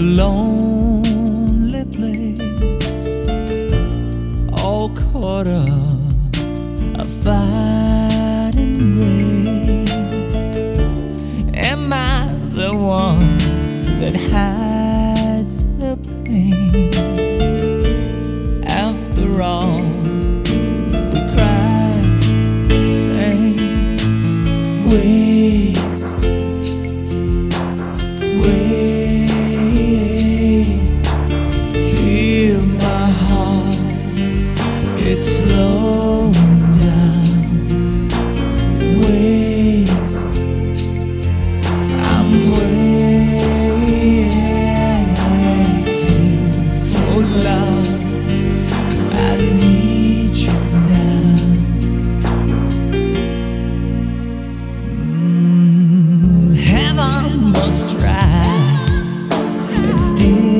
such it's slowing down. Wait, I'm waiting for I need you now. Mm, Heaven must try, it's deep.